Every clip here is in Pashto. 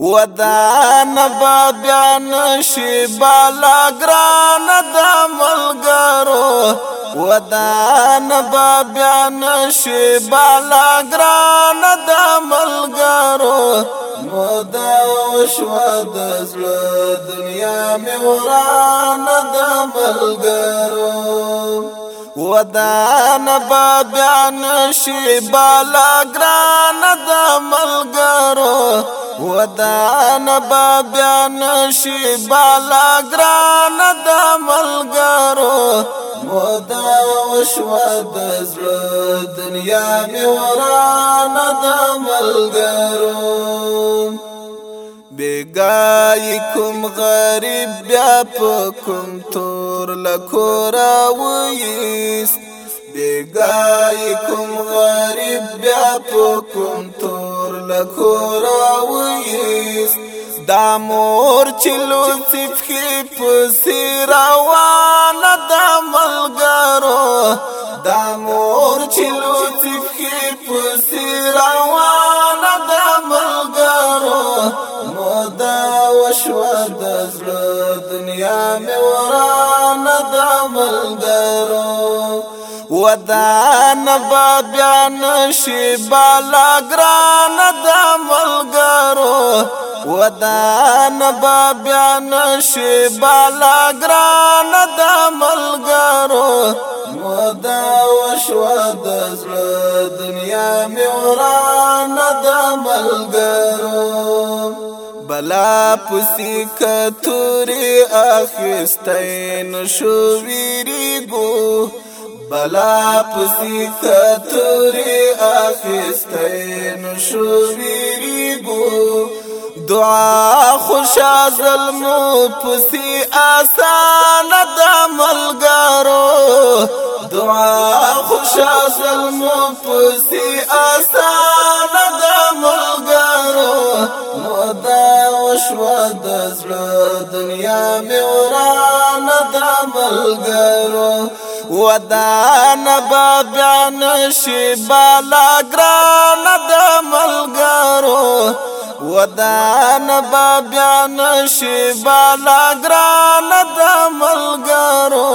ودان بابیان شی بالا گران دا ملگرو ودان بابیان شی بالا گران دا ملگرو مودا وشو دزل دنیا می وران دا ملگرو ودان بابیان شی بالا گران دا ملگرو ودان بابیا نشی بالا گران د ملګرو مودا وشو د دنیا می وران د ملګرو بیگای کوم غریب بیا په کوم تور لکورا ویست بیگای کوم غریب بیا په کوم کور ویس دا مور چلو تفخی پسی روان دا ملگرو دا مور چلو تفخی پسی روان دا ملگرو مودا وشو دزل دنیا می وران ودان بابیان شی بالا گران دا ملگرو ودان بابیان شی بالا گران دا ملگرو مودا وشو د دنیا می وران دا ملگرو بلا پسی کتوری اخستین شو ویری گو بلا پسی کتوری آخستی نشو بیریگو دعا خوشا ظلمو پسی آسان دا ملگارو دعا خوشا ظلمو پسی آسان دا ملگارو مودا وشوا دزر دنیا میوران دا ملگارو ودان بابیان شی بالا گران د ملګرو ودان بابیان شی بالا گران د ملګرو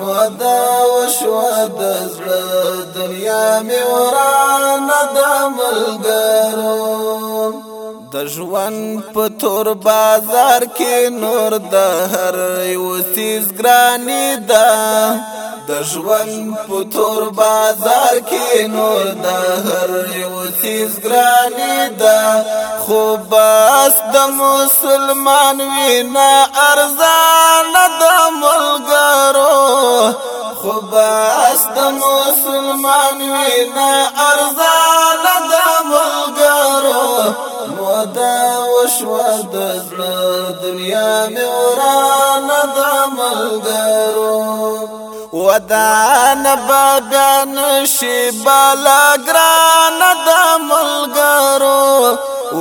مودا وشو د زړه دنیا می وران د ملګرو د ژوند په تور بازار کې نور د هر یو سیز ګرانی ده د ژوند په تور بازار کې نور د هر یو سیز ګرانی ده خو بس د مسلمان وینا ارزان د ملګرو خو بس د مسلمان وینا ارزان دنیا می وران د ملګرو ودان بابا نشي بالا ګران د ملګرو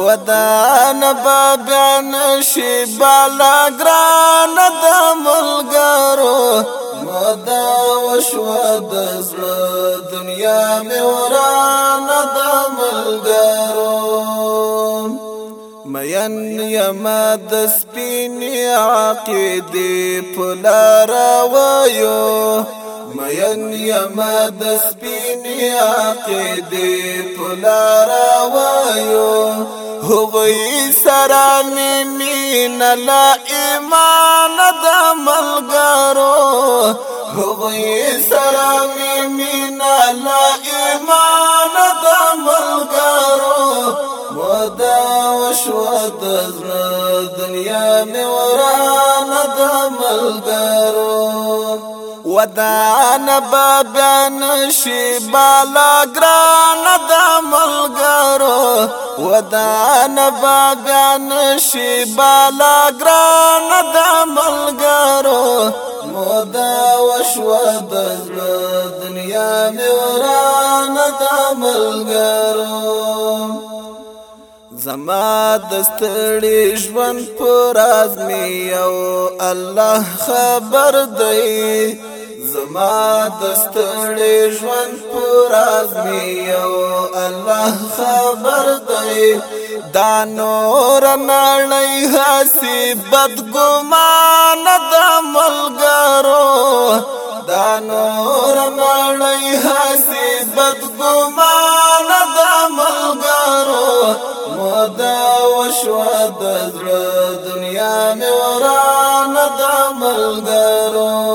ودان بابا نشي بالا ګران د ملګرو مدا وشو د دنیا میورا وران د مین یما د سپینې عقیدې په لار وایو مین یما د سپینې عقیدې په لار وایو هغوی سره مې مینه لا ایمان د ملګرو هغوی سره مې مینه لا دنیا می وران د ملګرو ودان بابن شي بالا ګران د ملګرو ودان بابن شي بالا ګران د ملګرو مودا وشو د دنیا می وران د ملګرو زما د ستړي ژوند پر ازمي او الله خبر دی زما د ستړي ژوند پر ازمي او الله خبر دی دا نور نړۍ هسي بدګمان د ملګرو دا نور نړۍ هسي وشواد دزر دنیا می وران د ملګرو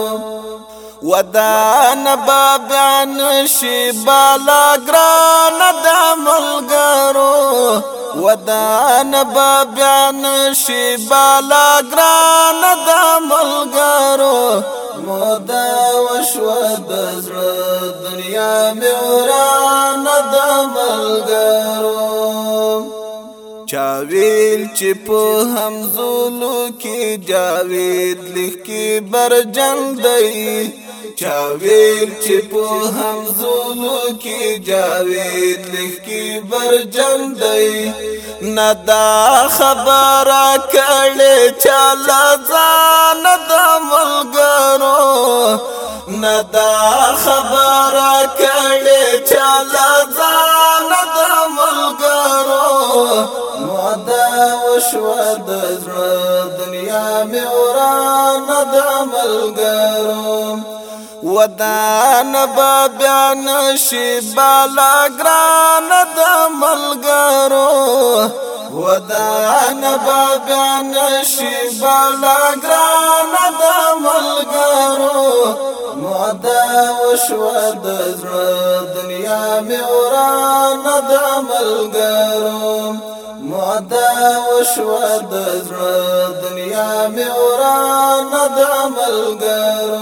ودان باب عن شي بالا ګران د ودان باب عن شي بالا ګران د مودا وشواد الدنيا دنیا می وران د ویل چې په همزولو کې جاوید لکه برجن دی چا ویل چې په همزولو کې جاوید لکه برجن دی ندا خبره کړي چاله ځان د ملګرو ندا خبره کړي چاله ځان د ملګرو شو د دنیا می وران د عمل ګرم ودان با بیان شی بالا ګران د عمل ودان بیان شی بالا ګران د عمل مودا وشو د دنیا می وران د عمل مدا وشو د زړه دنیا مې ورانه د عملګرو